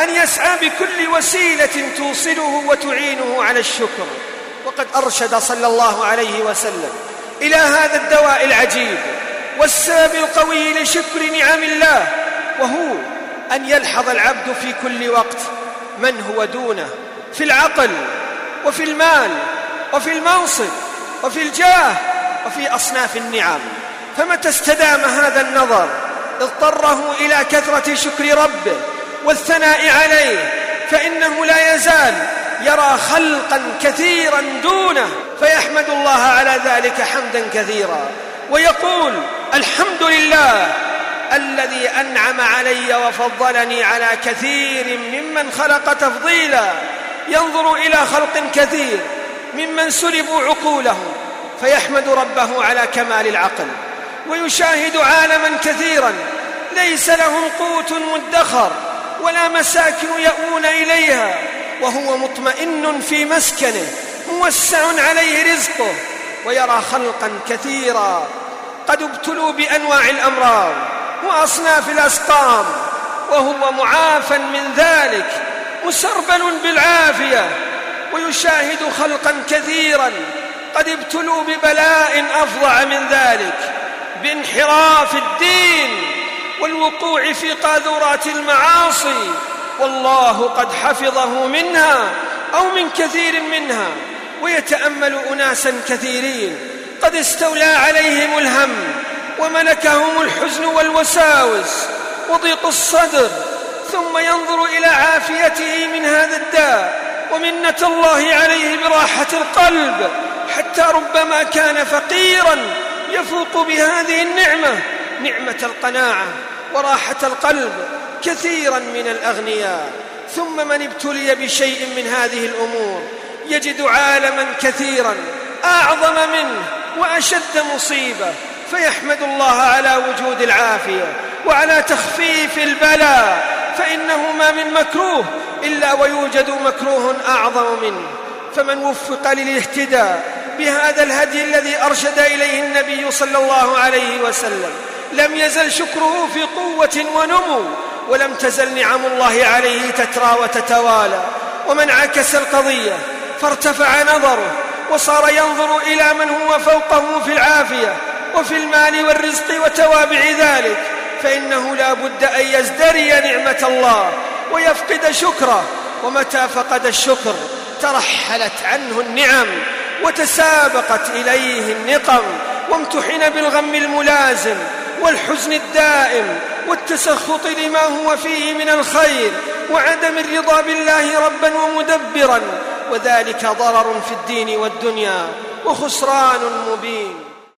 أن يسعى بكل وسيلة توصله وتعينه على الشكر. وقد أرشد صلى الله عليه وسلم إلى هذا الدواء العجيب والسبب القوي لشكر نعم الله وهو أن يلحظ العبد في كل وقت من هو دونه في العقل وفي المال وفي المنصب وفي الجاه وفي أصناف النعم. فمتى استدام هذا النظر؟ اضطره إلى كثرة شكر ربه والثناء عليه فإنه لا يزال يرى خلقا كثيرا دونه فيحمد الله على ذلك حمدا كثيرا. ويقول الحمد لله الذي أنعم علي وفضلني على كثير ممن خلق تفضيلا. ينظر إلى خلق كثير ممن سلبوا عقولهم فيحمد ربه على كمال العقل. ويشاهد عالما كثيرا ليس لهم قوت مدخر. ولا مساكن يأوون إليها وهو مطمئن في مسكنه موسع عليه رزقه ويرى خلقا كثيرا. قد ابتلوا بأنواع الأمراض وأصناف الأسقام وهو معافى من ذلك مسربل بالعافية ويشاهد خلقا كثيرا. قد ابتلوا ببلاء أفظع من ذلك بانحراف الدين. والوقوع في قاذورات المعاصي والله قد حفظه منها أو من كثير منها ويتأمل أناسا كثيرين. قد استولى عليهم الهم وملكهم الحزن والوساوس وضيق الصدر ثم ينظر إلى عافيته من هذا الداء ومنة الله عليه براحة القلب حتى ربما كان فقيرا يفوق بهذه النعمة. نعمة القناعة وراحة القلب كثيرا من الأغنياء. ثم من ابتلي بشيء من هذه الأمور يجد عالما كثيرا أعظم منه وأشد مصيبة. فيحمد الله على وجود العافية وعلى تخفيف البلاء. فإنه ما من مكروه إلا ويوجد مكروه أعظم منه. فمن وفق للاهتداء بهذا الهدي الذي أرشد إليه النبي صلى الله عليه وسلم لم يزل شكره في قوة ونمو ولم تزل نعم الله عليه تترى وتتوالى. ومن عكس القضية فارتفع نظره وصار ينظر إلى من هو فوقه في العافية وفي المال والرزق وتوابع ذلك. فإنه لا بد أن يزدري نعمة الله ويفقد شكره. ومتى فقد الشكر؟ ترحلت عنه النعم وتسابقت إليه النقم. وامتحن بالغم الملازم والحزن الدائم والتسخط لما هو فيه من الخير وعدم الرضا بالله ربا ومدبرا وذلك ضرر في الدين والدنيا وخسران مبين.